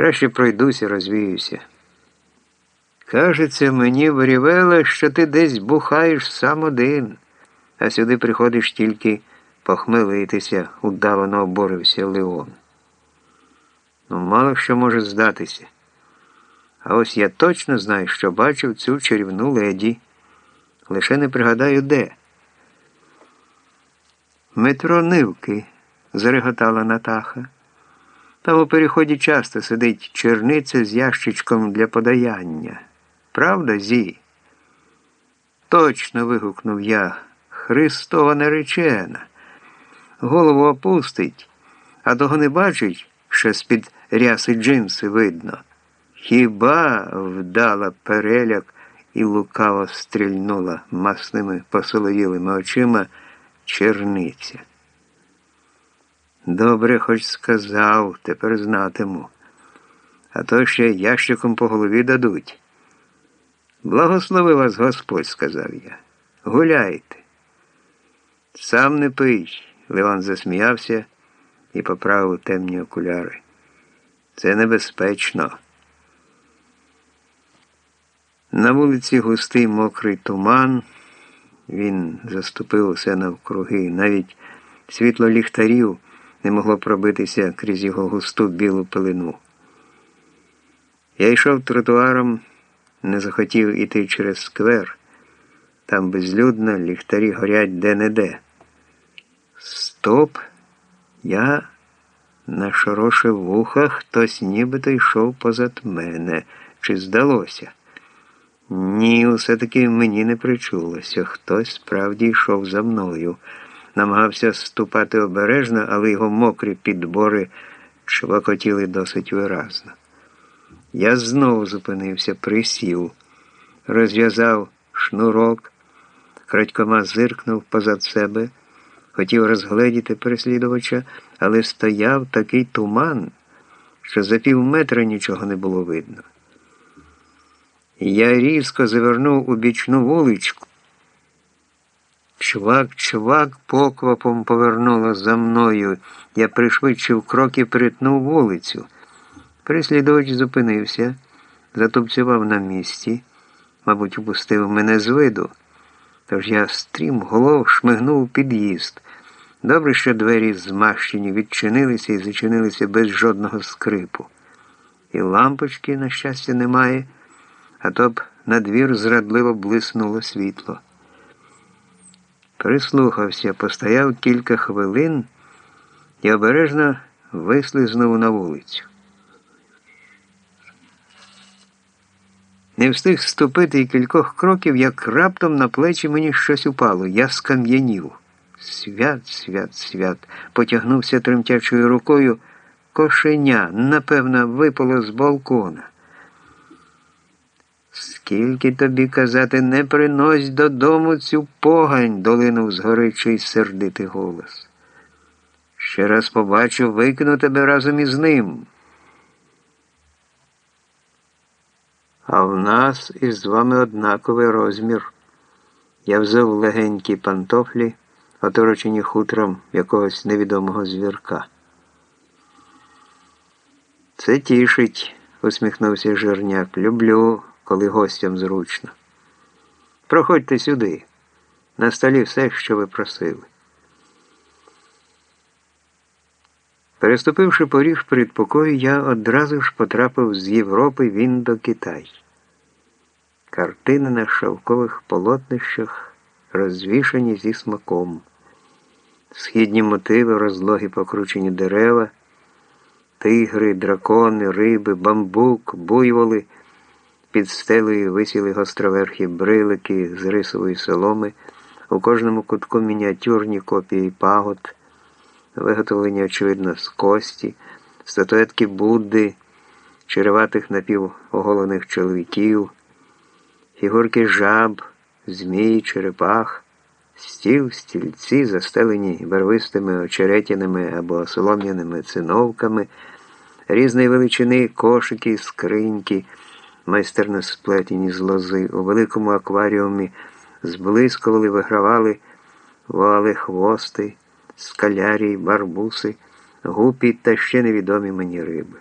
Краще пройдуся, розвіюся. Кажеться, мені вирівело, що ти десь бухаєш сам один, а сюди приходиш тільки похмелитися, удавано оборився Леон. Ну, мало що може здатися. А ось я точно знаю, що бачив цю чарівну леді. Лише не пригадаю де. Метро Нивки, зареготала Натаха. Там у переході часто сидить черниця з ящичком для подаяння. Правда, Зі? Точно вигукнув я. Христова наречена. Голову опустить, а того не бачить, що з-під ряси джинси видно. Хіба вдала переляк і лукаво стрільнула масними посоловілими очима черниця. Добре, хоч сказав, тепер знатиму. А то ще ящиком по голові дадуть. Благослови вас Господь, сказав я. Гуляйте. Сам не пий. Леон засміявся і поправив темні окуляри. Це небезпечно. На вулиці густий мокрий туман. Він заступив усе навкруги. Навіть світло ліхтарів не могло пробитися крізь його густу білу пилину. Я йшов тротуаром, не захотів іти через сквер. Там безлюдно, ліхтарі горять де-не-де. Стоп! Я нашорошив вуха, хтось нібито йшов позад мене. Чи здалося? Ні, все-таки мені не причулося. Хтось справді йшов за мною. Намагався ступати обережно, але його мокрі підбори чвакотіли досить виразно. Я знову зупинився, присів, розв'язав шнурок, крадькома зиркнув позад себе, хотів розгледіти переслідувача, але стояв такий туман, що за пів метра нічого не було видно. Я різко завернув у бічну вуличку. Чвак, чвак поквапом повернуло за мною. Я пришвидшив крок і перетнув вулицю. Переслідувач зупинився, затупцював на місці, мабуть, упустив мене з виду. Тож я стрім голов шмигнув під'їзд. Добре, що двері змащені відчинилися і зачинилися без жодного скрипу. І лампочки, на щастя, немає а то б на двір зрадливо блиснуло світло. Прислухався, постояв кілька хвилин і обережно вислизнув на вулицю. Не встиг ступити і кількох кроків, як раптом на плечі мені щось упало. Я скам'янів. Свят, свят, свят, потягнувся тремтячою рукою. Кошеня, напевно, випало з балкона. Скільки тобі казати, не принось додому цю погань, долинув згоричий сердитий голос. Ще раз побачу, викину тебе разом із ним. А в нас із вами однаковий розмір. Я взяв легенькі пантофлі, оторочені хутром якогось невідомого звірка. Це тішить, усміхнувся Жерняк. Люблю коли гостям зручно. Проходьте сюди. На столі все, що ви просили. Переступивши поріг передпокою, я одразу ж потрапив з Європи в Індокитай. Картини на шовкових полотнищах розвішані зі смаком, східні мотиви, розлоги покручені дерева, тигри, дракони, риби, бамбук, буйволи. Під стелею висіли гостроверхі брилики з рисової соломи, у кожному кутку мініатюрні копії пагод, виготовлені, очевидно, з кості, статуетки Будди, череватих напівоголених чоловіків, фігурки жаб, змій, черепах, стіл, стільці, застелені барвистими очеретяними або солом'яними циновками, різної величини кошики, скриньки майстерно сплетені з лози, у великому акваріумі зблискували, вигравали вали хвости, скалярі, барбуси, гупі та ще невідомі мені риби.